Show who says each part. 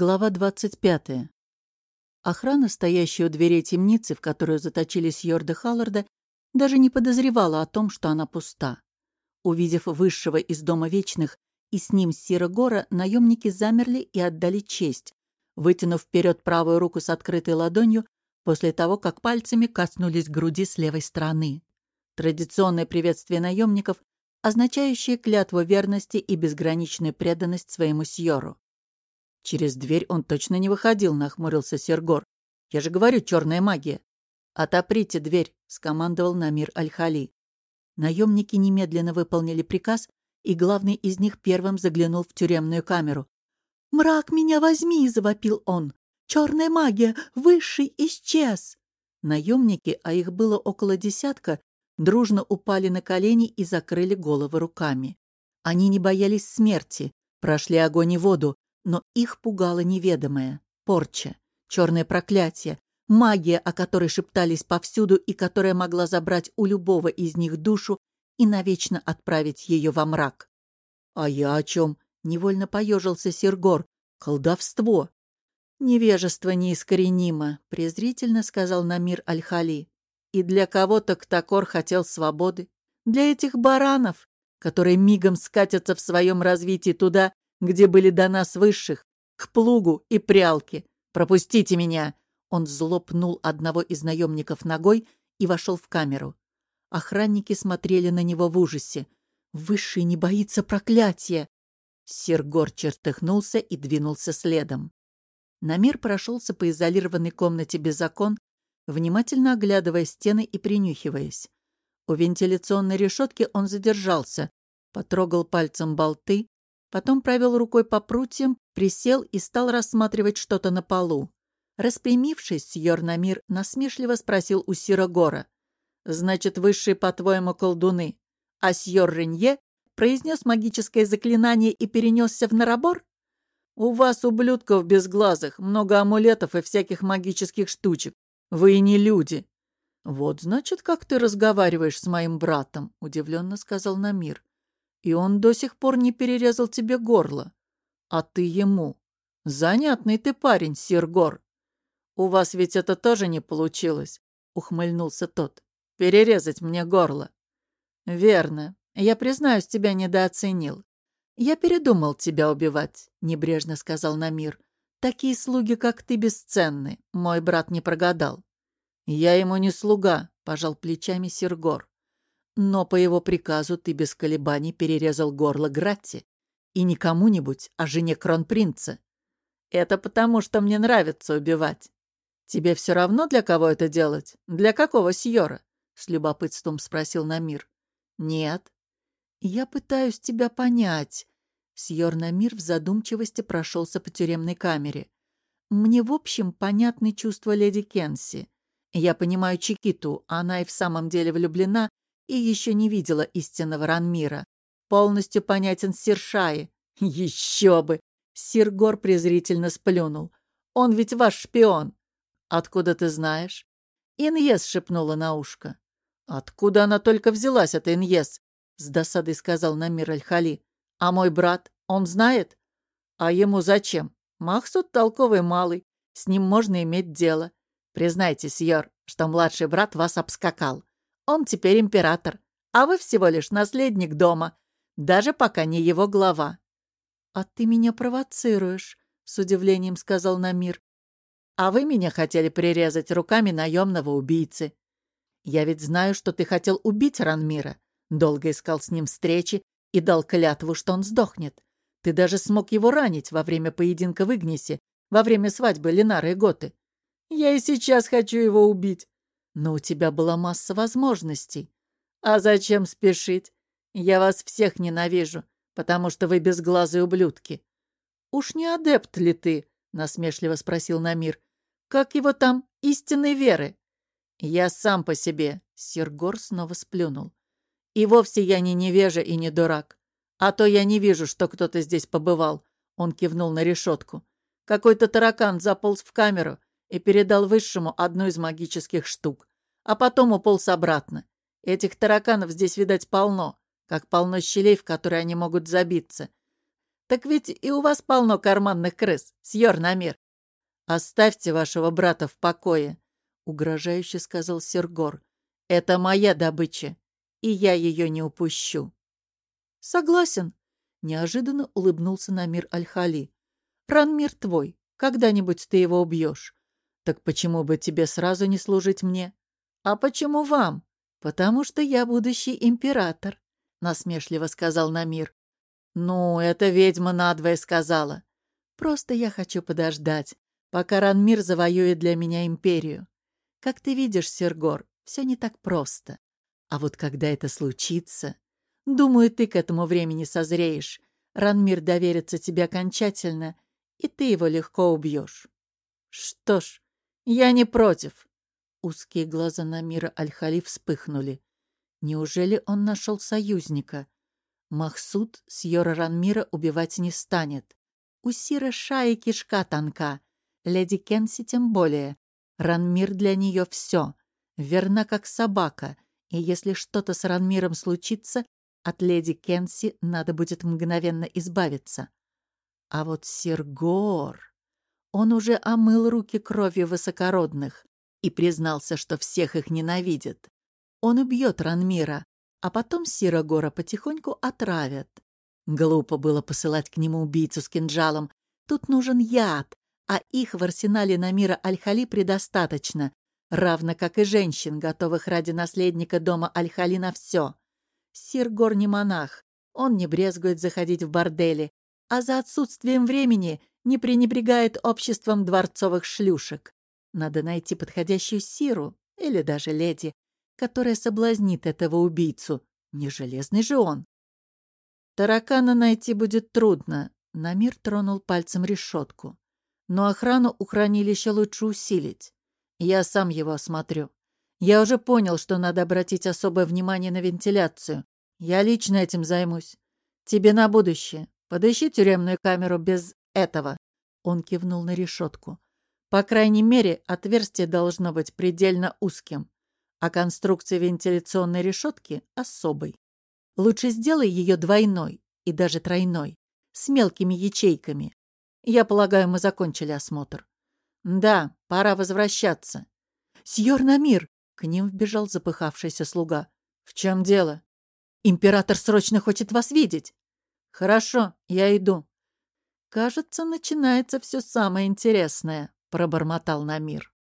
Speaker 1: Глава 25. Охрана, стоящая у дверей темницы, в которую заточились Йорда Халларда, даже не подозревала о том, что она пуста. Увидев высшего из Дома Вечных и с ним Сира Гора, наемники замерли и отдали честь, вытянув вперед правую руку с открытой ладонью после того, как пальцами коснулись груди с левой стороны. Традиционное приветствие наемников, означающее клятву верности и безграничную преданность своему Сьору. Через дверь он точно не выходил, нахмурился Сергор. Я же говорю, черная магия. «Отоприте дверь», — скомандовал Намир Аль-Хали. Наемники немедленно выполнили приказ, и главный из них первым заглянул в тюремную камеру. «Мрак, меня возьми!» — завопил он. «Черная магия! Высший исчез!» Наемники, а их было около десятка, дружно упали на колени и закрыли головы руками. Они не боялись смерти, прошли огонь и воду, но их пугало неведомое — порча, черное проклятие, магия, о которой шептались повсюду и которая могла забрать у любого из них душу и навечно отправить ее во мрак. «А я о чем?» — невольно поежился Сергор. «Колдовство!» «Невежество неискоренимо», — презрительно сказал Намир Аль-Хали. «И для кого-то Ктакор хотел свободы. Для этих баранов, которые мигом скатятся в своем развитии туда, где были до нас высших, к плугу и прялке. Пропустите меня!» Он зло пнул одного из наемников ногой и вошел в камеру. Охранники смотрели на него в ужасе. «Высший не боится проклятия!» Сергор чертыхнулся и двинулся следом. Намир прошелся по изолированной комнате без окон, внимательно оглядывая стены и принюхиваясь. У вентиляционной решетки он задержался, потрогал пальцем болты, Потом провел рукой по прутьям, присел и стал рассматривать что-то на полу. Распрямившись, Сьор Намир насмешливо спросил у Сира Гора. «Значит, высшие, по-твоему, колдуны?» А Сьор Ренье произнес магическое заклинание и перенесся в Нарабор? «У вас, ублюдков безглазых, много амулетов и всяких магических штучек. Вы и не люди». «Вот, значит, как ты разговариваешь с моим братом», — удивленно сказал Намир. И он до сих пор не перерезал тебе горло. А ты ему. Занятный ты парень, Сиргор. У вас ведь это тоже не получилось, ухмыльнулся тот. Перерезать мне горло. Верно. Я, признаюсь, тебя недооценил. Я передумал тебя убивать, небрежно сказал Намир. Такие слуги, как ты, бесценны. Мой брат не прогадал. Я ему не слуга, пожал плечами Сиргор. Но по его приказу ты без колебаний перерезал горло Гратти. И не кому-нибудь, а жене кронпринца. Это потому, что мне нравится убивать. Тебе все равно, для кого это делать? Для какого сьора? С любопытством спросил Намир. Нет. Я пытаюсь тебя понять. Сьор Намир в задумчивости прошелся по тюремной камере. Мне, в общем, понятны чувства леди Кенси. Я понимаю Чикиту, она и в самом деле влюблена и еще не видела истинного Ранмира. Полностью понятен Сиршаи. Еще бы! Сиргор презрительно сплюнул. Он ведь ваш шпион. Откуда ты знаешь? Иньес шепнула на ушко. Откуда она только взялась, эта Иньес? С досадой сказал Намир Аль-Хали. А мой брат, он знает? А ему зачем? Махсуд толковый малый. С ним можно иметь дело. Признайтесь, Йор, что младший брат вас обскакал. Он теперь император, а вы всего лишь наследник дома, даже пока не его глава». «А ты меня провоцируешь», — с удивлением сказал Намир. «А вы меня хотели прирезать руками наемного убийцы. Я ведь знаю, что ты хотел убить Ранмира, долго искал с ним встречи и дал клятву, что он сдохнет. Ты даже смог его ранить во время поединка в Игнисе, во время свадьбы Ленары и Готы. Я и сейчас хочу его убить. Но у тебя была масса возможностей. А зачем спешить? Я вас всех ненавижу, потому что вы безглазые ублюдки. Уж не адепт ли ты? Насмешливо спросил Намир. Как его там истинной веры? Я сам по себе. Сергор снова сплюнул. И вовсе я не невежа и не дурак. А то я не вижу, что кто-то здесь побывал. Он кивнул на решетку. Какой-то таракан заполз в камеру и передал Высшему одну из магических штук, а потом уполз обратно. Этих тараканов здесь, видать, полно, как полно щелей, в которые они могут забиться. Так ведь и у вас полно карманных крыс, сьор Намир. Оставьте вашего брата в покое, — угрожающе сказал Сергор. Это моя добыча, и я ее не упущу. Согласен, — неожиданно улыбнулся Намир Аль-Хали. Ранмир твой, когда-нибудь ты его убьешь. Так почему бы тебе сразу не служить мне? А почему вам? Потому что я будущий император, — насмешливо сказал Намир. «Ну, эта ведьма надвое сказала. Просто я хочу подождать, пока Ранмир завоюет для меня империю. Как ты видишь, Сергор, все не так просто. А вот когда это случится... Думаю, ты к этому времени созреешь. Ранмир доверится тебе окончательно, и ты его легко убьешь. Что ж, я не против. Узкие глаза Намира Аль-Хали вспыхнули. Неужели он нашел союзника? Махсуд Сьора Ранмира убивать не станет. У Сира шая кишка тонка. Леди Кенси тем более. Ранмир для нее все. Верна как собака. И если что-то с Ранмиром случится, от леди Кенси надо будет мгновенно избавиться. А вот Сергор... Он уже омыл руки кровью высокородных и признался, что всех их ненавидит. Он убьет Ранмира, а потом Сирогора потихоньку отравят. Глупо было посылать к нему убийцу с кинжалом. Тут нужен яд, а их в арсенале Намира Аль-Хали предостаточно, равно как и женщин, готовых ради наследника дома Аль-Хали на все. Сиргор не монах, он не брезгует заходить в бордели, а за отсутствием времени не пренебрегает обществом дворцовых шлюшек. Надо найти подходящую Сиру или даже леди, которая соблазнит этого убийцу. Не железный же он. Таракана найти будет трудно. Намир тронул пальцем решетку. Но охрану у хранилища лучше усилить. Я сам его осмотрю. Я уже понял, что надо обратить особое внимание на вентиляцию. Я лично этим займусь. Тебе на будущее. Подыщи тюремную камеру без этого. Он кивнул на решетку. По крайней мере, отверстие должно быть предельно узким а конструкция вентиляционной решетки особой. Лучше сделай ее двойной и даже тройной, с мелкими ячейками. Я полагаю, мы закончили осмотр. Да, пора возвращаться. Сьор Намир! К ним вбежал запыхавшийся слуга. В чем дело? Император срочно хочет вас видеть. Хорошо, я иду. Кажется, начинается все самое интересное, пробормотал Намир.